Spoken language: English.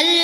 ألا